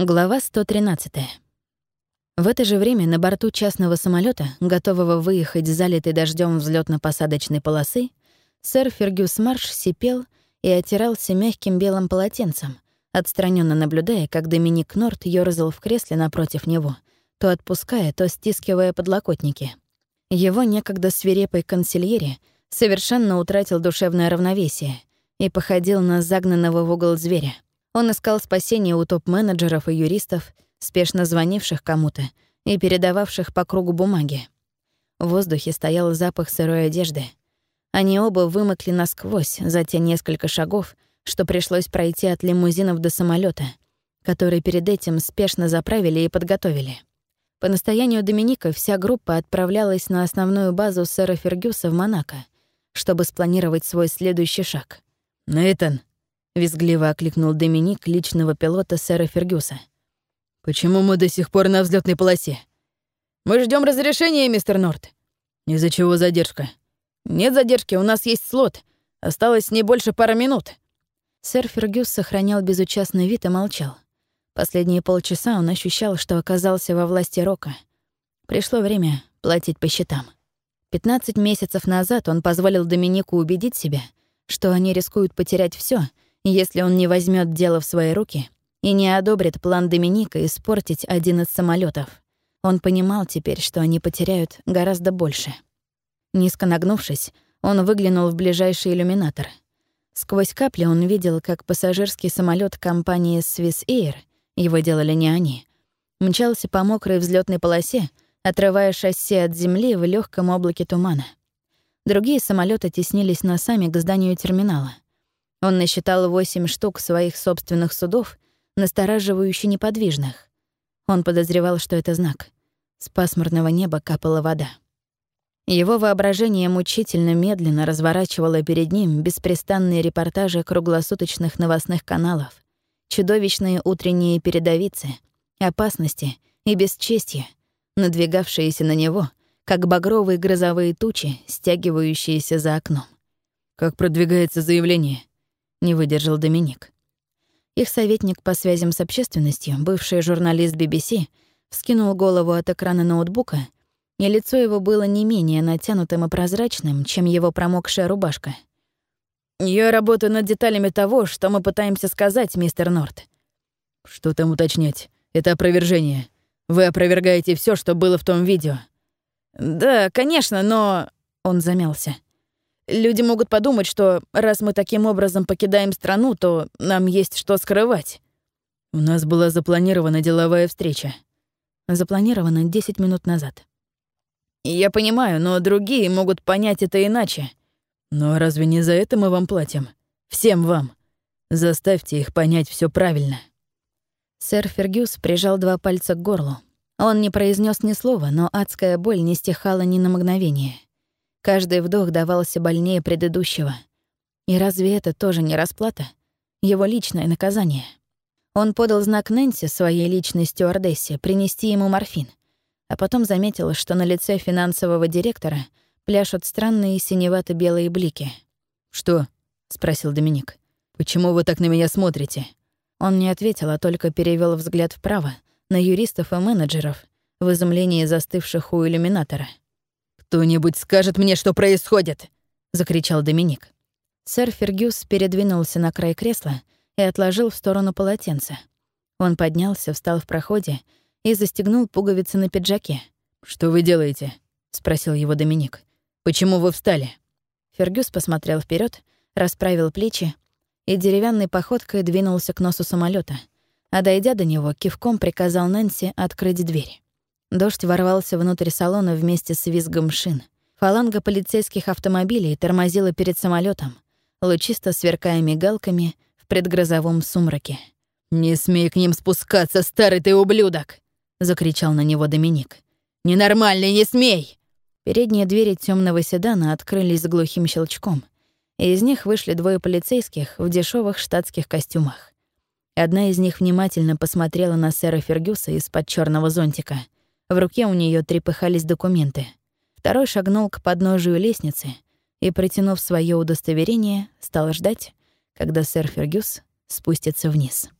Глава 113. В это же время на борту частного самолета, готового выехать с залитой дождем взлетно посадочной полосы, сэр Фергюс Марш сипел и отирался мягким белым полотенцем, отстраненно наблюдая, как Доминик Норт ёрзал в кресле напротив него, то отпуская, то стискивая подлокотники. Его некогда свирепый консильери совершенно утратил душевное равновесие и походил на загнанного в угол зверя — он искал спасения у топ-менеджеров и юристов, спешно звонивших кому-то и передававших по кругу бумаги. В воздухе стоял запах сырой одежды. Они оба вымокли насквозь за те несколько шагов, что пришлось пройти от лимузинов до самолета, который перед этим спешно заправили и подготовили. По настоянию Доминика вся группа отправлялась на основную базу сэра Фергюса в Монако, чтобы спланировать свой следующий шаг. «Нейтан, Визгливо окликнул Доминик личного пилота сэра Фергюса. «Почему мы до сих пор на взлетной полосе?» «Мы ждем разрешения, мистер Норт». «Из-за чего задержка?» «Нет задержки, у нас есть слот. Осталось не больше пары минут». Сэр Фергюс сохранял безучастный вид и молчал. Последние полчаса он ощущал, что оказался во власти Рока. Пришло время платить по счетам. 15 месяцев назад он позволил Доминику убедить себя, что они рискуют потерять все если он не возьмет дело в свои руки и не одобрит план Доминика испортить один из самолетов. Он понимал теперь, что они потеряют гораздо больше. Низко нагнувшись, он выглянул в ближайший иллюминатор. Сквозь капли он видел, как пассажирский самолет компании Swiss Air, его делали не они, мчался по мокрой взлетной полосе, отрывая шасси от земли в легком облаке тумана. Другие самолеты теснились носами к зданию терминала — он насчитал восемь штук своих собственных судов, настораживающе неподвижных. Он подозревал, что это знак. С пасмурного неба капала вода. Его воображение мучительно медленно разворачивало перед ним беспрестанные репортажи круглосуточных новостных каналов, чудовищные утренние передовицы, опасности и бесчестье, надвигавшиеся на него, как багровые грозовые тучи, стягивающиеся за окном. «Как продвигается заявление?» — не выдержал Доминик. Их советник по связям с общественностью, бывший журналист BBC, вскинул голову от экрана ноутбука, и лицо его было не менее натянутым и прозрачным, чем его промокшая рубашка. «Я работаю над деталями того, что мы пытаемся сказать, мистер Норт». «Что там уточнять? Это опровержение. Вы опровергаете все, что было в том видео». «Да, конечно, но...» Он замялся. Люди могут подумать, что раз мы таким образом покидаем страну, то нам есть что скрывать. У нас была запланирована деловая встреча. Запланирована 10 минут назад. Я понимаю, но другие могут понять это иначе. Но разве не за это мы вам платим? Всем вам. Заставьте их понять все правильно. Сэр Фергюс прижал два пальца к горлу. Он не произнес ни слова, но адская боль не стихала ни на мгновение. Каждый вдох давался больнее предыдущего. И разве это тоже не расплата? Его личное наказание. Он подал знак Нэнси, своей личной стюардессе, принести ему морфин, а потом заметил, что на лице финансового директора пляшут странные синевато-белые блики. «Что?» — спросил Доминик. «Почему вы так на меня смотрите?» Он не ответил, а только перевел взгляд вправо, на юристов и менеджеров, в изумлении застывших у иллюминатора. «Кто-нибудь скажет мне, что происходит!» — закричал Доминик. Сэр Фергюс передвинулся на край кресла и отложил в сторону полотенце. Он поднялся, встал в проходе и застегнул пуговицы на пиджаке. «Что вы делаете?» — спросил его Доминик. «Почему вы встали?» Фергюс посмотрел вперед, расправил плечи и деревянной походкой двинулся к носу самолета, а дойдя до него, кивком приказал Нэнси открыть дверь. Дождь ворвался внутрь салона вместе с визгом шин. Фаланга полицейских автомобилей тормозила перед самолетом, лучисто сверкая мигалками в предгрозовом сумраке. «Не смей к ним спускаться, старый ты ублюдок!» — закричал на него Доминик. «Ненормальный, не смей!» Передние двери темного седана открылись с глухим щелчком, и из них вышли двое полицейских в дешевых штатских костюмах. Одна из них внимательно посмотрела на сэра Фергюса из-под черного зонтика — в руке у нее трепыхались документы. Второй шагнул к подножию лестницы и, протянув свое удостоверение, стал ждать, когда сэр Фергюс спустится вниз.